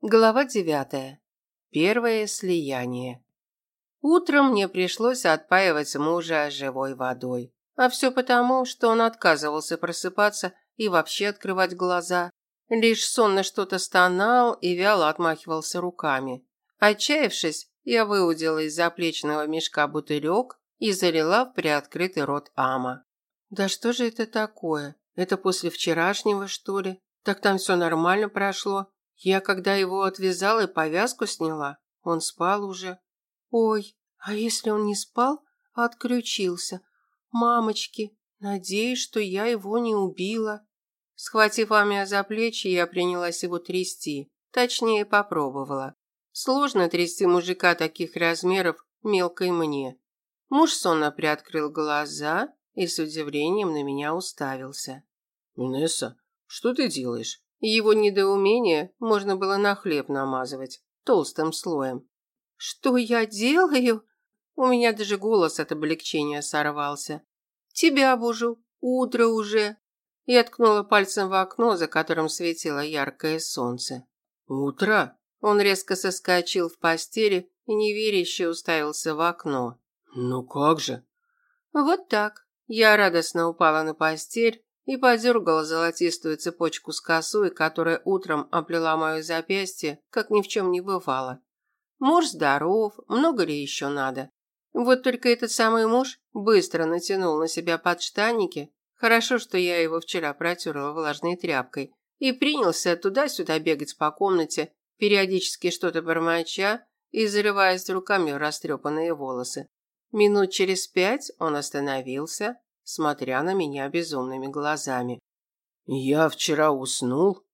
Глава девятая. Первое слияние. Утром мне пришлось отпаивать мужа живой водой. А все потому, что он отказывался просыпаться и вообще открывать глаза. Лишь сонно что-то стонал и вяло отмахивался руками. Отчаявшись, я выудила из заплечного мешка бутылек и залила в приоткрытый рот Ама. Да что же это такое? Это после вчерашнего, что ли? Так там все нормально прошло. Я когда его отвязала и повязку сняла, он спал уже. Ой, а если он не спал, а отключился? Мамочки, надеюсь, что я его не убила. Схватив Амия за плечи, я принялась его трясти. Точнее, попробовала. Сложно трясти мужика таких размеров мелкой мне. Муж сонно приоткрыл глаза и с удивлением на меня уставился. «Инесса, что ты делаешь?» Его недоумение можно было на хлеб намазывать толстым слоем. Что я делаю? У меня даже голос от облегчения сорвался. Тебя бужу, утро уже. Я ткнула пальцем в окно, за которым светило яркое солнце. Утро? Он резко соскочил в постели и неверяще уставился в окно. Ну как же? Вот так. Я радостно упала на постель и подергала золотистую цепочку с косой, которая утром оплела мое запястье, как ни в чем не бывало. Муж здоров, много ли еще надо? Вот только этот самый муж быстро натянул на себя подштанники, хорошо, что я его вчера протерла влажной тряпкой, и принялся туда-сюда бегать по комнате, периодически что-то бормоча и зарываясь руками в растрепанные волосы. Минут через пять он остановился, смотря на меня безумными глазами. «Я вчера уснул?»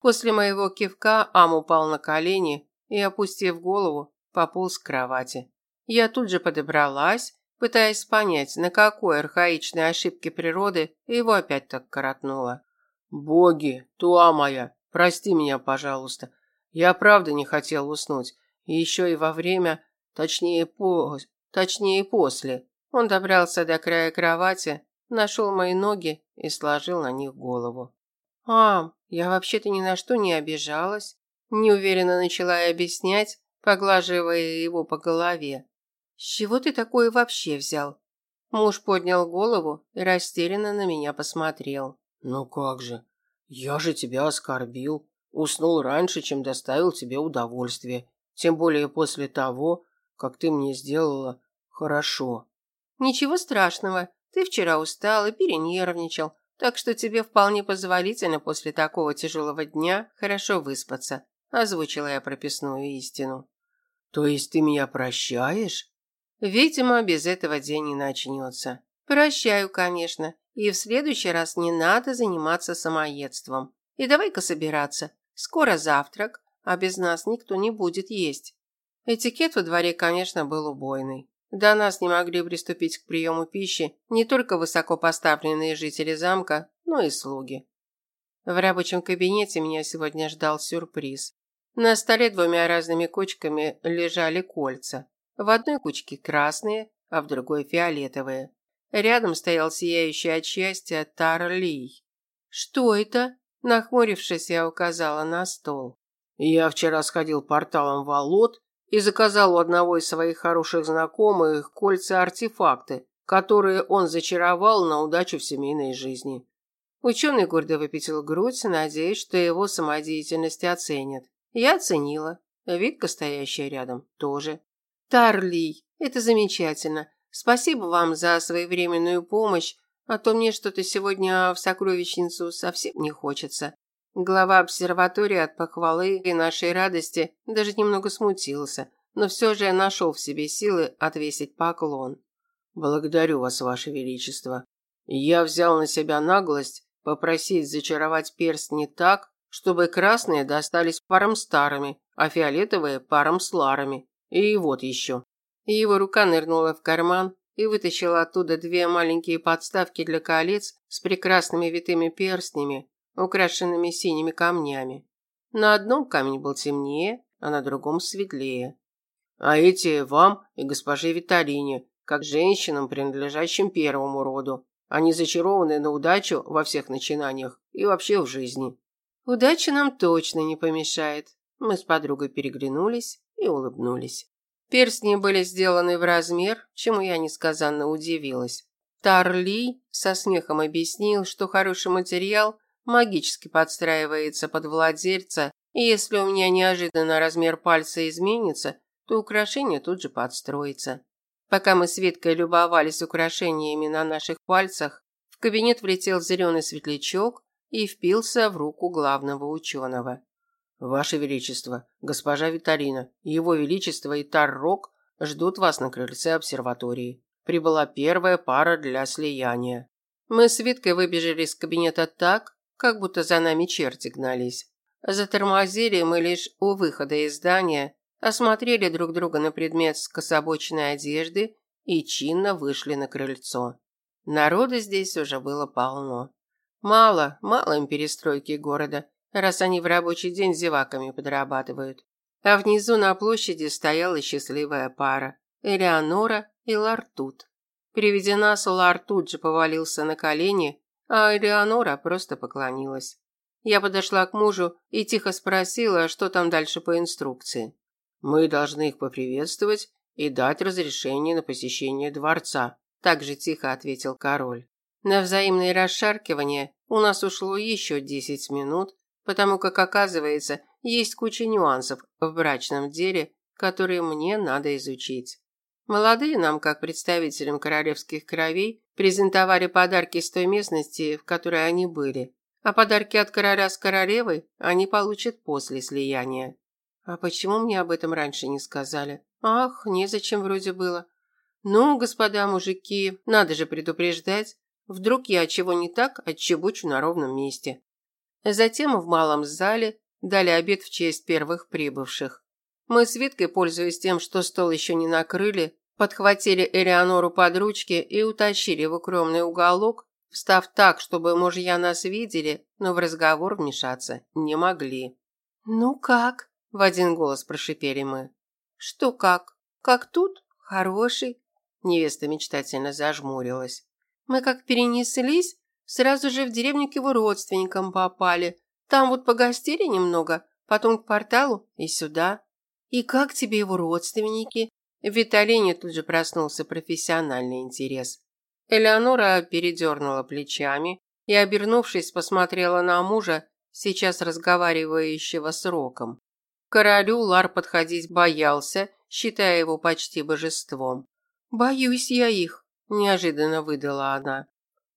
После моего кивка Ам упал на колени и, опустив голову, пополз к кровати. Я тут же подобралась, пытаясь понять, на какой архаичной ошибке природы его опять так коротнуло. «Боги, туа моя, прости меня, пожалуйста. Я правда не хотел уснуть. И еще и во время, точнее, по... точнее после. Он добрался до края кровати, нашел мои ноги и сложил на них голову. «Мам, я вообще-то ни на что не обижалась», неуверенно начала я объяснять, поглаживая его по голове. «С чего ты такое вообще взял?» Муж поднял голову и растерянно на меня посмотрел. «Ну как же? Я же тебя оскорбил. Уснул раньше, чем доставил тебе удовольствие. Тем более после того, как ты мне сделала хорошо». Ничего страшного. Ты вчера устал и перенервничал, так что тебе вполне позволительно после такого тяжелого дня хорошо выспаться. Озвучила я прописную истину. То есть ты меня прощаешь? Видимо, без этого день не начнется. Прощаю, конечно. И в следующий раз не надо заниматься самоедством. И давай-ка собираться. Скоро завтрак, а без нас никто не будет есть. Этикет во дворе, конечно, был убойный. До нас не могли приступить к приему пищи не только высокопоставленные жители замка, но и слуги. В рабочем кабинете меня сегодня ждал сюрприз. На столе двумя разными кучками лежали кольца. В одной кучке красные, а в другой фиолетовые. Рядом стоял сияющий от счастья Тарлий. «Что это?» Нахмурившись, я указала на стол. «Я вчера сходил порталом в Алот и заказал у одного из своих хороших знакомых кольца-артефакты, которые он зачаровал на удачу в семейной жизни. Ученый гордо выпятил грудь, надеясь, что его самодеятельность оценят. Я оценила. Витка, стоящая рядом, тоже. Тарлий, это замечательно. Спасибо вам за своевременную помощь, а то мне что-то сегодня в сокровищницу совсем не хочется. Глава обсерватории от похвалы и нашей радости даже немного смутился, но все же нашел в себе силы отвесить поклон. «Благодарю вас, ваше величество. Я взял на себя наглость попросить зачаровать перстни так, чтобы красные достались парам старыми, а фиолетовые – парам с ларами. И вот еще». Его рука нырнула в карман и вытащила оттуда две маленькие подставки для колец с прекрасными витыми перстнями, украшенными синими камнями. На одном камень был темнее, а на другом светлее. А эти вам и госпоже Виталине, как женщинам, принадлежащим первому роду. Они зачарованы на удачу во всех начинаниях и вообще в жизни. Удача нам точно не помешает. Мы с подругой переглянулись и улыбнулись. Перстни были сделаны в размер, чему я несказанно удивилась. Тарли со смехом объяснил, что хороший материал магически подстраивается под владельца, и если у меня неожиданно размер пальца изменится, то украшение тут же подстроится. Пока мы с Виткой любовались украшениями на наших пальцах, в кабинет влетел зеленый светлячок и впился в руку главного ученого. Ваше величество, госпожа Виталина, его величество и Таррок ждут вас на крыльце обсерватории. Прибыла первая пара для слияния. Мы с Виткой выбежали из кабинета так, как будто за нами черти гнались. Затормозили мы лишь у выхода из здания, осмотрели друг друга на предмет скособоченной одежды и чинно вышли на крыльцо. Народа здесь уже было полно. Мало, мало им перестройки города, раз они в рабочий день зеваками подрабатывают. А внизу на площади стояла счастливая пара – Элеонора и Лартут. При виде нас Лар тут же повалился на колени, а Элеонора просто поклонилась. Я подошла к мужу и тихо спросила, что там дальше по инструкции. «Мы должны их поприветствовать и дать разрешение на посещение дворца», так же тихо ответил король. На взаимные расшаркивания у нас ушло еще десять минут, потому как, оказывается, есть куча нюансов в брачном деле, которые мне надо изучить. Молодые нам, как представителям королевских кровей, презентовали подарки с той местности, в которой они были, а подарки от короля с королевой они получат после слияния. А почему мне об этом раньше не сказали? Ах, незачем вроде было. Ну, господа мужики, надо же предупреждать. Вдруг я чего не так отчебучу на ровном месте. Затем в малом зале дали обед в честь первых прибывших. Мы с Виткой, пользуясь тем, что стол еще не накрыли, подхватили Элеонору под ручки и утащили в укромный уголок, встав так, чтобы мужья нас видели, но в разговор вмешаться не могли. «Ну как?» – в один голос прошипели мы. «Что как? Как тут? Хороший?» Невеста мечтательно зажмурилась. «Мы как перенеслись, Сразу же в деревню к его родственникам попали. Там вот погостили немного, потом к порталу и сюда. И как тебе его родственники? В Виталине тут же проснулся профессиональный интерес. Элеонора передернула плечами и, обернувшись, посмотрела на мужа, сейчас разговаривающего с Роком. королю Лар подходить боялся, считая его почти божеством. «Боюсь я их», – неожиданно выдала она.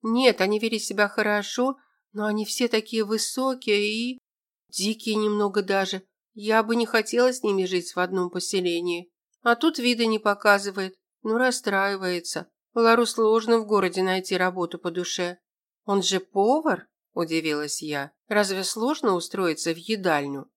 Нет, они вели себя хорошо, но они все такие высокие и... Дикие немного даже. Я бы не хотела с ними жить в одном поселении. А тут вида не показывает. Ну, расстраивается. Лару сложно в городе найти работу по душе. Он же повар? Удивилась я. Разве сложно устроиться в едальню?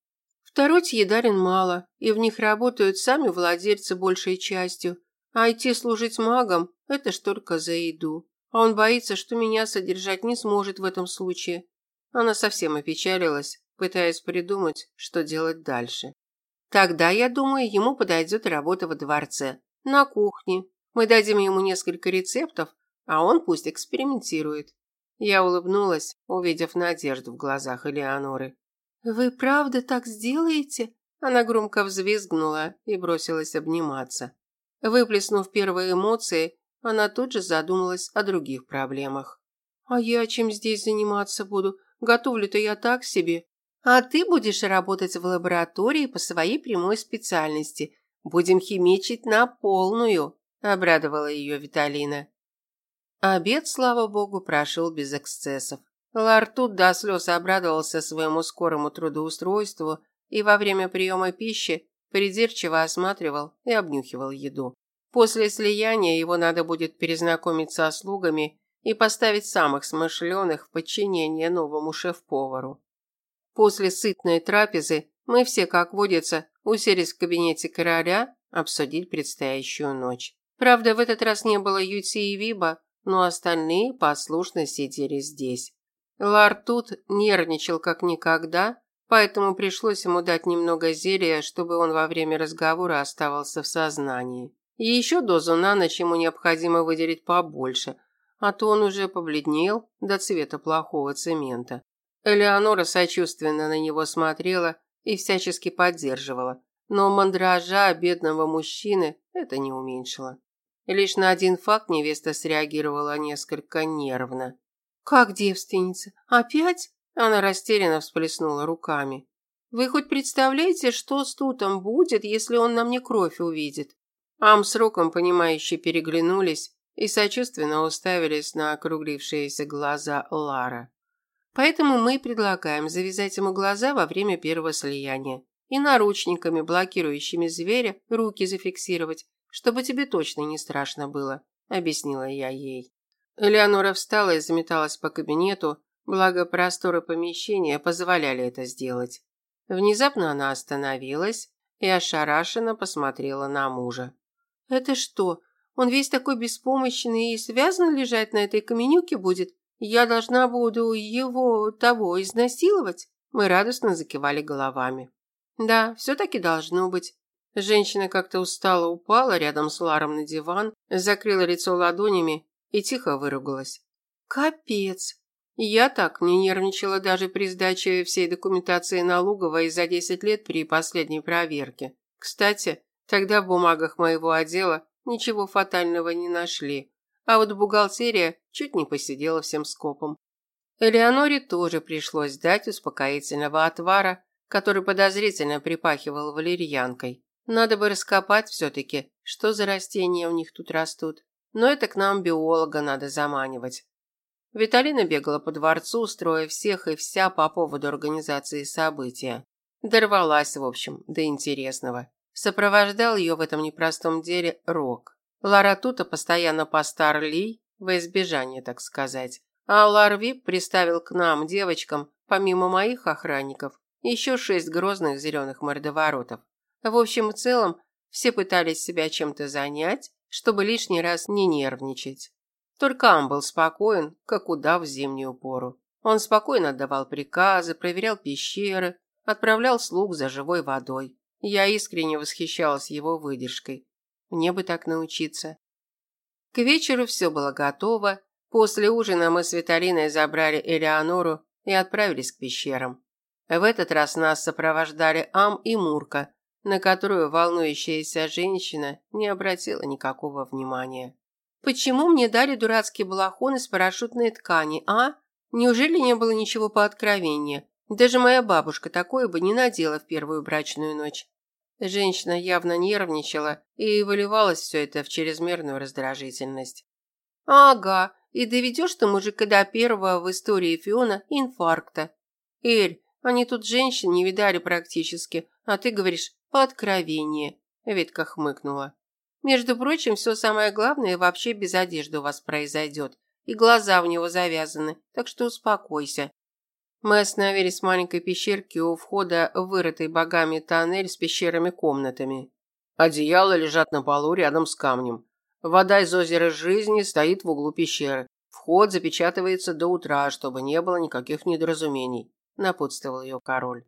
Второй едарин мало, и в них работают сами владельцы большей частью. А идти служить магом – это ж только за еду. А он боится, что меня содержать не сможет в этом случае. Она совсем опечалилась, пытаясь придумать, что делать дальше. Тогда, я думаю, ему подойдет работа во дворце. На кухне. Мы дадим ему несколько рецептов, а он пусть экспериментирует. Я улыбнулась, увидев надежду в глазах Элеоноры. «Вы правда так сделаете?» Она громко взвизгнула и бросилась обниматься. Выплеснув первые эмоции, она тут же задумалась о других проблемах. «А я чем здесь заниматься буду? Готовлю-то я так себе». «А ты будешь работать в лаборатории по своей прямой специальности. Будем химичить на полную», – обрадовала ее Виталина. Обед, слава богу, прошел без эксцессов. Лар тут до слез обрадовался своему скорому трудоустройству и во время приема пищи придирчиво осматривал и обнюхивал еду. После слияния его надо будет перезнакомить со слугами и поставить самых смышленых в подчинение новому шеф-повару. После сытной трапезы мы все, как водится, уселись в кабинете короля обсудить предстоящую ночь. Правда, в этот раз не было Юти и Виба, но остальные послушно сидели здесь. Лар тут нервничал как никогда, поэтому пришлось ему дать немного зелья, чтобы он во время разговора оставался в сознании. И еще дозу на ночь ему необходимо выделить побольше, а то он уже побледнел до цвета плохого цемента. Элеонора сочувственно на него смотрела и всячески поддерживала. Но мандража бедного мужчины это не уменьшило. Лишь на один факт невеста среагировала несколько нервно. «Как девственница? Опять?» Она растерянно всплеснула руками. «Вы хоть представляете, что с Тутом будет, если он на мне кровь увидит?» Ам с Роком, понимающе переглянулись и сочувственно уставились на округлившиеся глаза Лара. Поэтому мы предлагаем завязать ему глаза во время первого слияния и наручниками, блокирующими зверя, руки зафиксировать, чтобы тебе точно не страшно было, объяснила я ей. Элеонора встала и заметалась по кабинету, благо просторы помещения позволяли это сделать. Внезапно она остановилась и ошарашенно посмотрела на мужа. «Это что, он весь такой беспомощный и связан лежать на этой каменюке будет? Я должна буду его того изнасиловать?» Мы радостно закивали головами. «Да, все-таки должно быть». Женщина как-то устало упала рядом с Ларом на диван, закрыла лицо ладонями и тихо выругалась. «Капец!» Я так не нервничала даже при сдаче всей документации налоговой за 10 лет при последней проверке. Кстати, тогда в бумагах моего отдела ничего фатального не нашли, а вот бухгалтерия чуть не посидела всем скопом. Элеоноре тоже пришлось дать успокоительного отвара, который подозрительно припахивал валерьянкой. Надо бы раскопать все-таки, что за растения у них тут растут. Но это к нам биолога надо заманивать. Виталина бегала по дворцу, устроив всех и вся по поводу организации события. Дорвалась, в общем, до интересного. Сопровождал ее в этом непростом деле Рок. Лара Тута постоянно Ли, во избежание, так сказать. А Ларвип приставил к нам, девочкам, помимо моих охранников, еще шесть грозных зеленых мордоворотов. В общем и целом, все пытались себя чем-то занять, чтобы лишний раз не нервничать. Только Ам был спокоен, как удав в зимнюю пору. Он спокойно отдавал приказы, проверял пещеры, отправлял слуг за живой водой. Я искренне восхищалась его выдержкой. Мне бы так научиться. К вечеру все было готово. После ужина мы с Виталиной забрали Элеонору и отправились к пещерам. В этот раз нас сопровождали Ам и Мурка, на которую волнующаяся женщина не обратила никакого внимания. «Почему мне дали дурацкий балахон из парашютной ткани, а? Неужели не было ничего по откровению? Даже моя бабушка такое бы не надела в первую брачную ночь». Женщина явно нервничала и выливалось все это в чрезмерную раздражительность. «Ага, и доведешь ты мужика до первого в истории Фиона инфаркта. Эль, они тут женщин не видали практически, а ты говоришь по откровению. Ветка хмыкнула. Между прочим, все самое главное вообще без одежды у вас произойдет. И глаза у него завязаны, так что успокойся. Мы остановились в маленькой пещерке у входа в вырытый богами тоннель с пещерами-комнатами. Одеяла лежат на полу рядом с камнем. Вода из озера жизни стоит в углу пещеры. Вход запечатывается до утра, чтобы не было никаких недоразумений напутствовал ее король.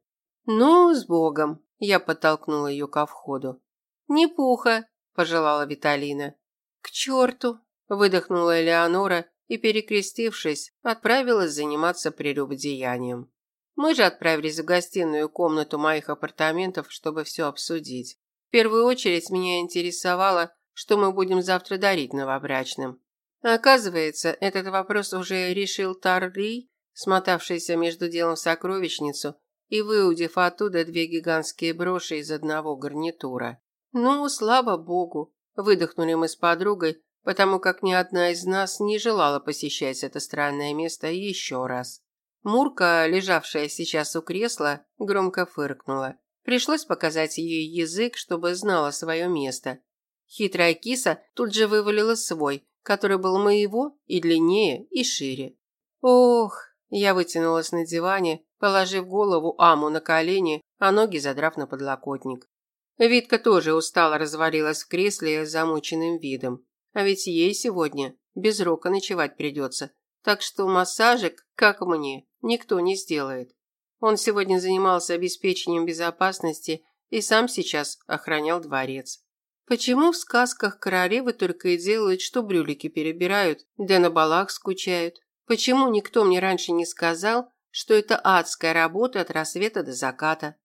Ну, с Богом, я подтолкнула ее ко входу. Не пуха, пожелала Виталина. К черту, выдохнула Элеонора и, перекрестившись, отправилась заниматься прелюбодеянием. Мы же отправились в гостиную комнату моих апартаментов, чтобы все обсудить. В первую очередь меня интересовало, что мы будем завтра дарить новобрачным. Оказывается, этот вопрос уже решил Тарли смотавшийся между делом в сокровищницу и выудив оттуда две гигантские броши из одного гарнитура. «Ну, слава богу!» – выдохнули мы с подругой, потому как ни одна из нас не желала посещать это странное место еще раз. Мурка, лежавшая сейчас у кресла, громко фыркнула. Пришлось показать ей язык, чтобы знала свое место. Хитрая киса тут же вывалила свой, который был моего и длиннее, и шире. Ох, я вытянулась на диване, положив голову Аму на колени, а ноги задрав на подлокотник. Витка тоже устало развалилась в кресле с замученным видом. А ведь ей сегодня без рока ночевать придется. Так что массажик, как мне, никто не сделает. Он сегодня занимался обеспечением безопасности и сам сейчас охранял дворец. Почему в сказках королевы только и делают, что брюлики перебирают, да на балах скучают? Почему никто мне раньше не сказал, что это адская работа от рассвета до заката?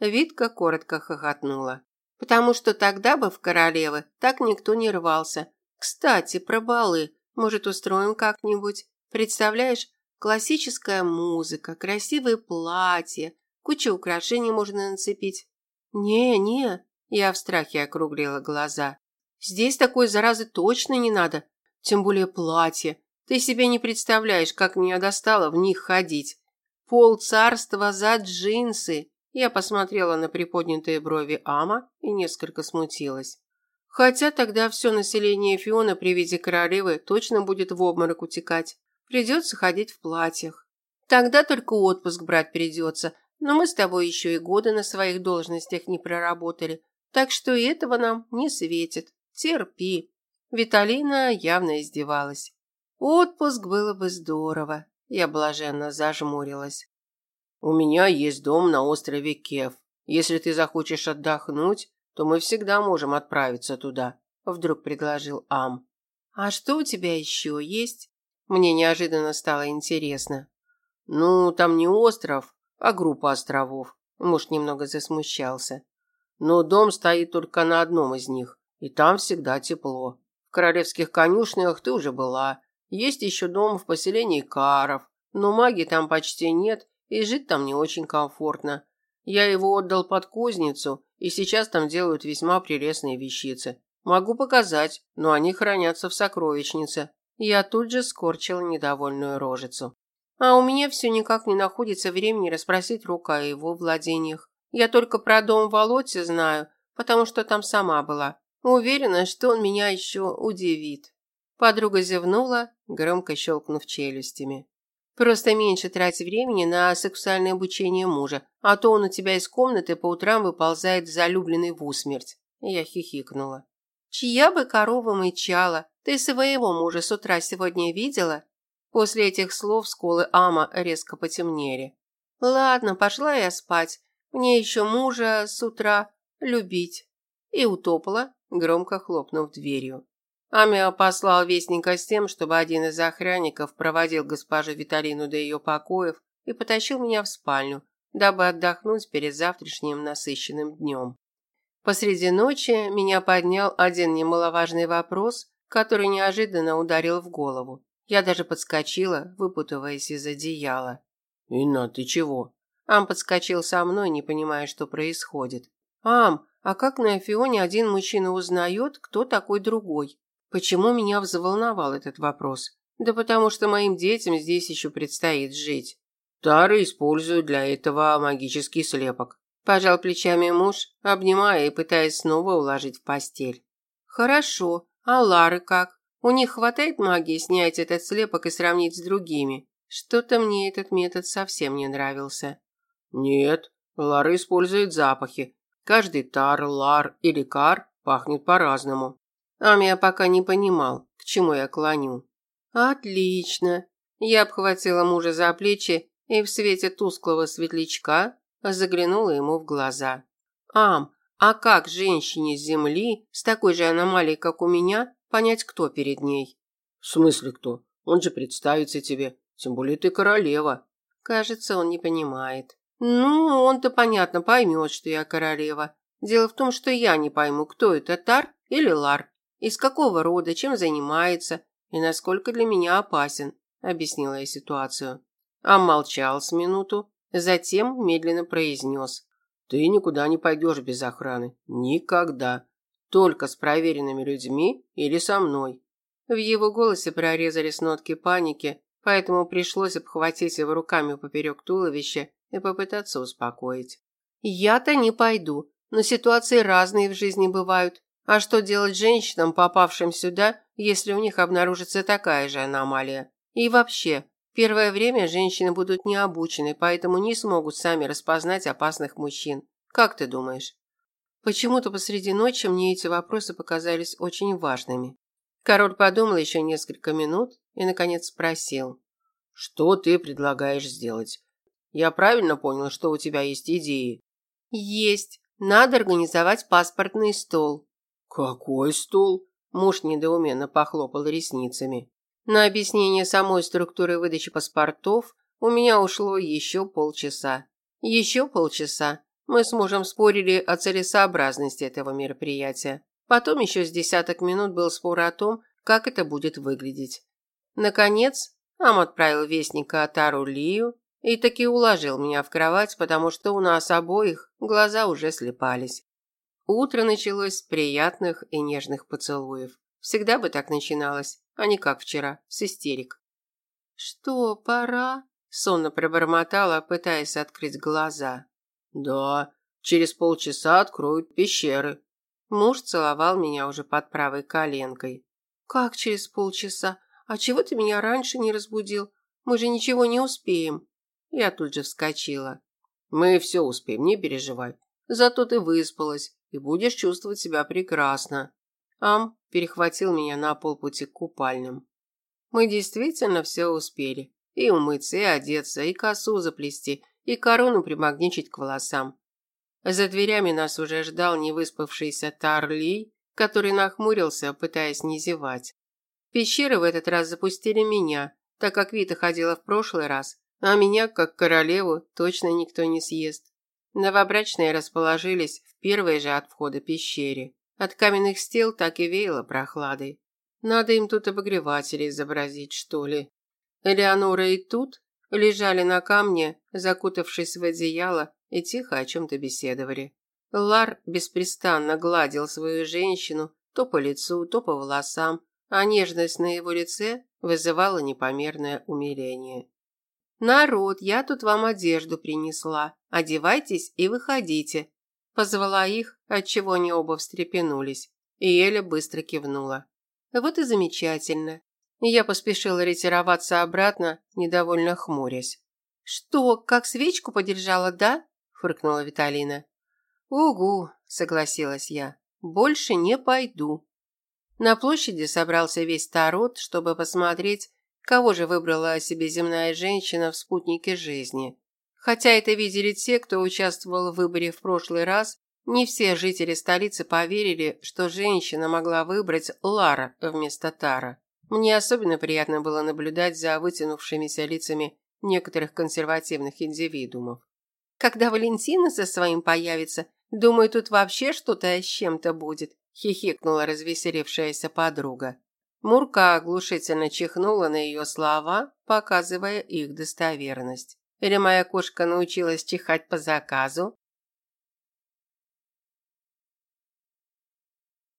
Витка коротко хохотнула. Потому что тогда бы в королевы так никто не рвался. Кстати, про балы. Может, устроим как-нибудь? Представляешь, классическая музыка, красивые платья, куча украшений можно нацепить. Не, не, я в страхе округлила глаза. Здесь такой заразы точно не надо, тем более платье. Ты себе не представляешь, как меня достало в них ходить. Пол царства за джинсы. Я посмотрела на приподнятые брови Ама и несколько смутилась. Хотя тогда все население Фиона при виде королевы точно будет в обморок утекать. Придется ходить в платьях. Тогда только отпуск брать придется, но мы с тобой еще и годы на своих должностях не проработали, так что и этого нам не светит. Терпи. Виталина явно издевалась. Отпуск было бы здорово. Я блаженно зажмурилась. У меня есть дом на острове Кев. Если ты захочешь отдохнуть, то мы всегда можем отправиться туда, вдруг предложил Ам. А что у тебя еще есть? Мне неожиданно стало интересно. Ну, там не остров, а группа островов. Муж немного засмущался. Но дом стоит только на одном из них, и там всегда тепло. В королевских конюшнях ты уже была. Есть еще дом в поселении Каров, но магии там почти нет, и жить там не очень комфортно. Я его отдал под кузницу, и сейчас там делают весьма прелестные вещицы. Могу показать, но они хранятся в сокровищнице. Я тут же скорчила недовольную рожицу. А у меня все никак не находится времени расспросить Рука о его владениях. Я только про дом Володья знаю, потому что там сама была. Уверена, что он меня еще удивит. Подруга зевнула, громко щелкнув челюстями. Просто меньше трать времени на сексуальное обучение мужа, а то он у тебя из комнаты по утрам выползает залюбленный в усмерть. Я хихикнула. Чья бы корова мычала? Ты своего мужа с утра сегодня видела? После этих слов сколы Ама резко потемнели. Ладно, пошла я спать. Мне еще мужа с утра любить. И утопла, громко хлопнув дверью. Амио послал вестника с тем, чтобы один из охранников проводил госпожу Виталину до ее покоев и потащил меня в спальню, дабы отдохнуть перед завтрашним насыщенным днем. Посреди ночи меня поднял один немаловажный вопрос, который неожиданно ударил в голову. Я даже подскочила, выпутываясь из одеяла. «Инна, ты чего?» Ам подскочил со мной, не понимая, что происходит. «Ам, а как на Афионе один мужчина узнает, кто такой другой?» Почему меня взволновал этот вопрос? Да потому что моим детям здесь еще предстоит жить. Тары используют для этого магический слепок. Пожал плечами муж, обнимая и пытаясь снова уложить в постель. Хорошо, а Лары как? У них хватает магии снять этот слепок и сравнить с другими? Что-то мне этот метод совсем не нравился. Нет, Лары используют запахи. Каждый тар, лар или кар пахнет по-разному. Амия пока не понимал, к чему я клоню. Отлично. Я обхватила мужа за плечи и в свете тусклого светлячка заглянула ему в глаза. Ам, а как женщине с земли с такой же аномалией, как у меня, понять, кто перед ней? В смысле кто? Он же представится тебе, тем более ты королева. Кажется, он не понимает. Ну, он-то понятно поймет, что я королева. Дело в том, что я не пойму, кто это Тар или Лар из какого рода, чем занимается и насколько для меня опасен, объяснила я ситуацию. А молчал с минуту, затем медленно произнес. Ты никуда не пойдешь без охраны. Никогда. Только с проверенными людьми или со мной. В его голосе прорезались нотки паники, поэтому пришлось обхватить его руками поперек туловища и попытаться успокоить. «Я-то не пойду, но ситуации разные в жизни бывают. А что делать женщинам, попавшим сюда, если у них обнаружится такая же аномалия? И вообще, первое время женщины будут не обучены, поэтому не смогут сами распознать опасных мужчин. Как ты думаешь? Почему-то посреди ночи мне эти вопросы показались очень важными. Король подумал еще несколько минут и, наконец, спросил. «Что ты предлагаешь сделать? Я правильно понял, что у тебя есть идеи?» «Есть. Надо организовать паспортный стол. «Какой стол?» Муж недоуменно похлопал ресницами. На объяснение самой структуры выдачи паспортов у меня ушло еще полчаса. Еще полчаса, Мы с мужем спорили о целесообразности этого мероприятия. Потом еще с десяток минут был спор о том, как это будет выглядеть. Наконец, Ам отправил вестника Атару Лию и таки уложил меня в кровать, потому что у нас обоих глаза уже слепались. Утро началось с приятных и нежных поцелуев. Всегда бы так начиналось, а не как вчера, с истерик. «Что, пора?» – сонно пробормотала, пытаясь открыть глаза. «Да, через полчаса откроют пещеры». Муж целовал меня уже под правой коленкой. «Как через полчаса? А чего ты меня раньше не разбудил? Мы же ничего не успеем». Я тут же вскочила. «Мы все успеем, не переживай. Зато ты выспалась и будешь чувствовать себя прекрасно». Ам перехватил меня на полпути к купальням. Мы действительно все успели. И умыться, и одеться, и косу заплести, и корону примагничить к волосам. За дверями нас уже ждал невыспавшийся Тарли, который нахмурился, пытаясь не зевать. Пещеры в этот раз запустили меня, так как Вита ходила в прошлый раз, а меня, как королеву, точно никто не съест. Новобрачные расположились в первой же от входа пещере. От каменных стел так и веяло прохладой. Надо им тут обогреватели изобразить, что ли. Элеонора и тут лежали на камне, закутавшись в одеяло, и тихо о чем-то беседовали. Лар беспрестанно гладил свою женщину то по лицу, то по волосам, а нежность на его лице вызывала непомерное умиление. «Народ, я тут вам одежду принесла. Одевайтесь и выходите», – позвала их, отчего они оба встрепенулись. И Эля быстро кивнула. «Вот и замечательно. Я поспешила ретироваться обратно, недовольно хмурясь. «Что, как свечку подержала, да?» – фыркнула Виталина. «Угу», – согласилась я. «Больше не пойду». На площади собрался весь Тарот, чтобы посмотреть, кого же выбрала о себе земная женщина в спутнике жизни. Хотя это видели те, кто участвовал в выборе в прошлый раз, не все жители столицы поверили, что женщина могла выбрать Лара вместо Тара. Мне особенно приятно было наблюдать за вытянувшимися лицами некоторых консервативных индивидуумов. Когда Валентина со своим появится, думаю, тут вообще что-то с чем-то будет, хихикнула развеселившаяся подруга. Мурка оглушительно чихнула на ее слова, показывая их достоверность. Или моя кошка научилась чихать по заказу?